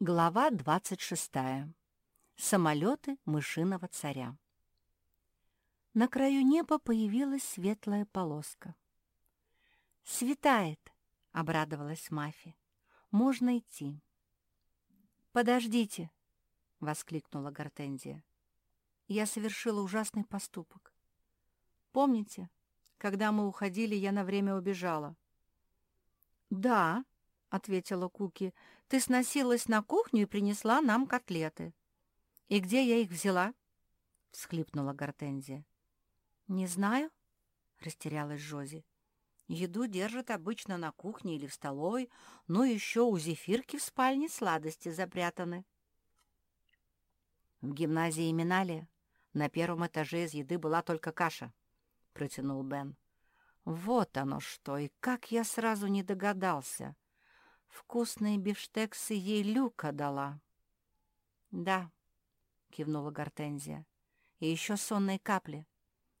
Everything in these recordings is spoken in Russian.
Глава 26. Самолеты мышиного царя. На краю неба появилась светлая полоска. «Светает!» — обрадовалась Мафи. «Можно идти». «Подождите!» — воскликнула Гортензия. «Я совершила ужасный поступок. Помните, когда мы уходили, я на время убежала?» «Да», — ответила Куки, — «ты сносилась на кухню и принесла нам котлеты». «И где я их взяла?» — всхлипнула Гортензия. «Не знаю», — растерялась Жози. «Еду держат обычно на кухне или в столовой, но еще у зефирки в спальне сладости запрятаны». «В гимназии Миналия на первом этаже из еды была только каша», — протянул Бен. «Вот оно что, и как я сразу не догадался!» Вкусные бифштексы ей Люка дала. — Да, — кивнула Гортензия, — и еще сонные капли.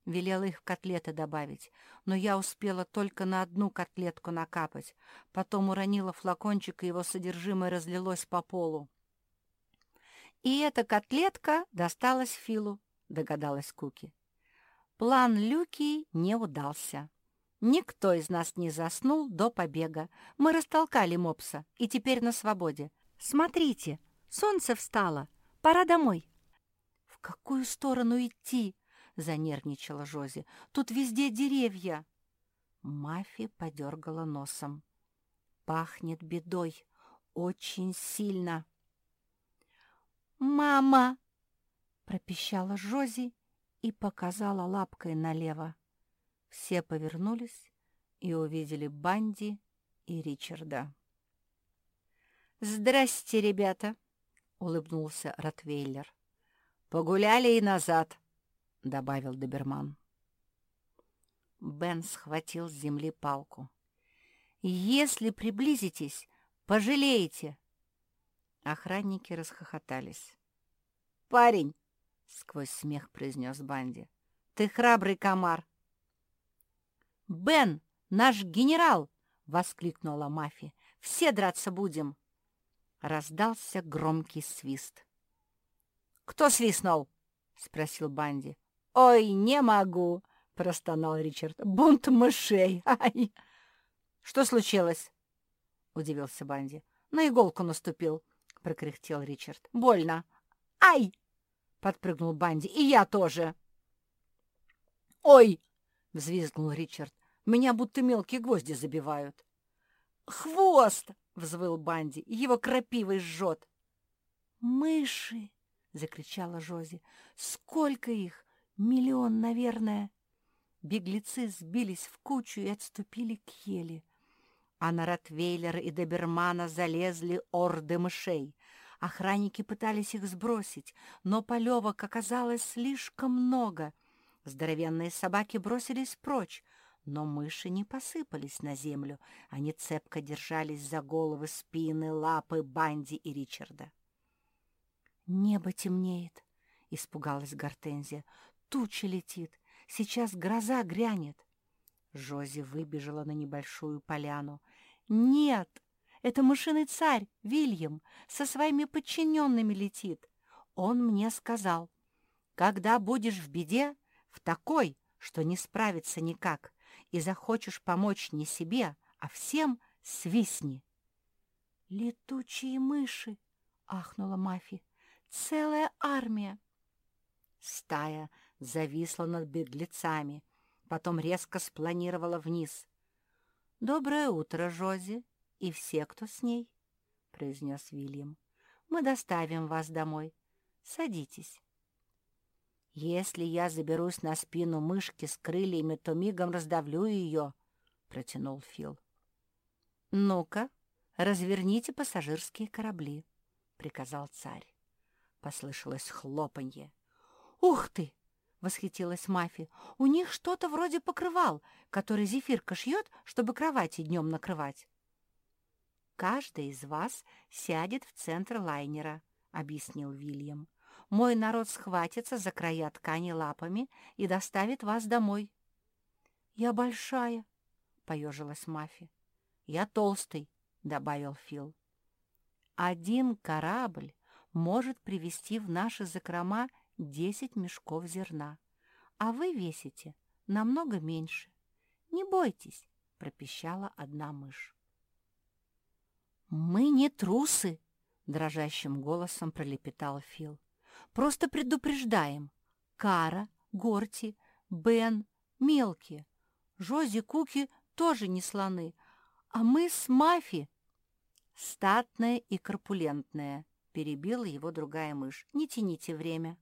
Велела их в котлеты добавить, но я успела только на одну котлетку накапать. Потом уронила флакончик, и его содержимое разлилось по полу. «И эта котлетка досталась Филу», — догадалась Куки. План Люки не удался. Никто из нас не заснул до побега. Мы растолкали мопса и теперь на свободе. Смотрите, солнце встало. Пора домой. В какую сторону идти? Занервничала Жози. Тут везде деревья. Мафи подергала носом. Пахнет бедой. Очень сильно. «Мама!» — пропищала Жози и показала лапкой налево. Все повернулись и увидели Банди и Ричарда. «Здрасте, ребята!» — улыбнулся Ротвейлер. «Погуляли и назад», — добавил Доберман. Бен схватил с земли палку. «Если приблизитесь, пожалеете!» Охранники расхохотались. «Парень!» — сквозь смех произнес Банди. «Ты храбрый комар, «Бен, наш генерал!» — воскликнула Мафи. «Все драться будем!» Раздался громкий свист. «Кто свистнул?» — спросил Банди. «Ой, не могу!» — простонал Ричард. «Бунт мышей! Ай!» «Что случилось?» — удивился Банди. «На иголку наступил», — прокряхтел Ричард. «Больно!» «Ай!» — подпрыгнул Банди. «И я тоже!» «Ой!» — взвизгнул Ричард. Меня будто мелкие гвозди забивают. «Хвост!» — взвыл Банди. «Его крапивой жжет!» «Мыши!» — закричала Жози. «Сколько их? Миллион, наверное!» Беглецы сбились в кучу и отступили к еле. А на Ротвейлера и Добермана залезли орды мышей. Охранники пытались их сбросить, но полевок оказалось слишком много. Здоровенные собаки бросились прочь, но мыши не посыпались на землю, они цепко держались за головы, спины, лапы Банди и Ричарда. «Небо темнеет», — испугалась Гортензия. «Туча летит, сейчас гроза грянет». Жози выбежала на небольшую поляну. «Нет, это мышиный царь, Вильям, со своими подчиненными летит. Он мне сказал, когда будешь в беде, в такой, что не справиться никак, и захочешь помочь не себе, а всем, свистни. — Летучие мыши! — ахнула Мафи. — Целая армия! Стая зависла над беглецами, потом резко спланировала вниз. — Доброе утро, Жози, и все, кто с ней, — произнес Вильям. — Мы доставим вас домой. Садитесь. «Если я заберусь на спину мышки с крыльями, то мигом раздавлю ее», — протянул Фил. «Ну-ка, разверните пассажирские корабли», — приказал царь. Послышалось хлопанье. «Ух ты!» — восхитилась Мафи. «У них что-то вроде покрывал, который зефирка шьет, чтобы кровати днем накрывать». «Каждый из вас сядет в центр лайнера», — объяснил Вильям мой народ схватится за края ткани лапами и доставит вас домой. — Я большая, — поежилась Мафи. — Я толстый, — добавил Фил. Один корабль может привезти в наши закрома 10 мешков зерна, а вы весите намного меньше. Не бойтесь, пропищала одна мышь. «Мы не трусы!» — дрожащим голосом пролепетал Фил. «Просто предупреждаем. Кара, Горти, Бен, мелкие. Жози Куки тоже не слоны, а мы с Мафи...» «Статная и корпулентная», — перебила его другая мышь. «Не тяните время».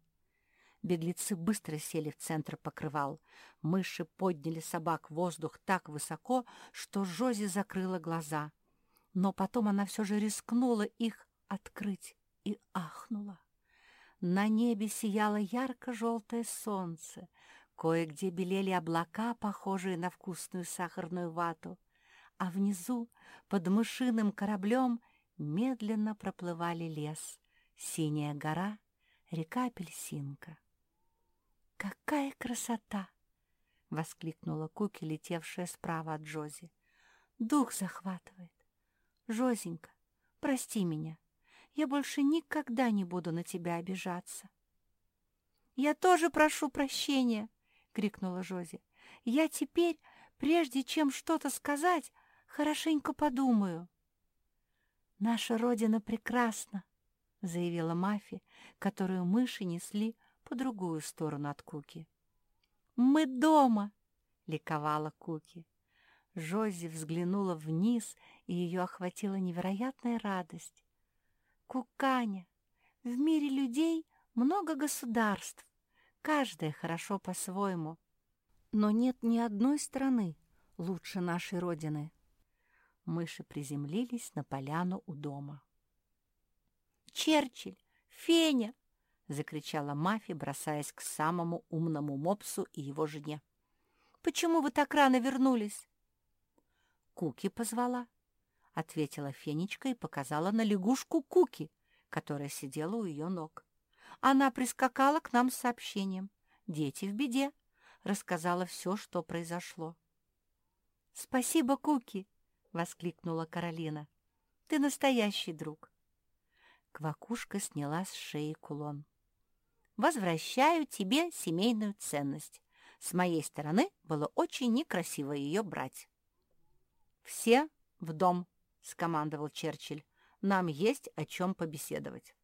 Беглецы быстро сели в центр покрывал. Мыши подняли собак в воздух так высоко, что Жози закрыла глаза — но потом она все же рискнула их открыть и ахнула. На небе сияло ярко-желтое солнце, кое-где белели облака, похожие на вкусную сахарную вату, а внизу, под мышиным кораблем, медленно проплывали лес, синяя гора, река-апельсинка. «Какая красота!» — воскликнула Куки, летевшая справа от Джози. «Дух захватывает. Жозенька, прости меня. Я больше никогда не буду на тебя обижаться. «Я тоже прошу прощения!» — крикнула Жози. «Я теперь, прежде чем что-то сказать, хорошенько подумаю». «Наша Родина прекрасна!» — заявила Мафи, которую мыши несли по другую сторону от Куки. «Мы дома!» — ликовала Куки. Жози взглянула вниз, и ее охватила невероятная радость. «Куканя, в мире людей много государств, каждое хорошо по-своему, но нет ни одной страны лучше нашей Родины». Мыши приземлились на поляну у дома. «Черчилль! Феня!» — закричала Мафи, бросаясь к самому умному мопсу и его жене. «Почему вы так рано вернулись?» Куки позвала, — ответила Фенечка и показала на лягушку Куки, которая сидела у ее ног. Она прискакала к нам с сообщением. «Дети в беде», — рассказала все, что произошло. «Спасибо, Куки!» — воскликнула Каролина. «Ты настоящий друг!» Квакушка сняла с шеи кулон. «Возвращаю тебе семейную ценность. С моей стороны было очень некрасиво ее брать». «Все в дом», — скомандовал Черчилль. «Нам есть о чем побеседовать».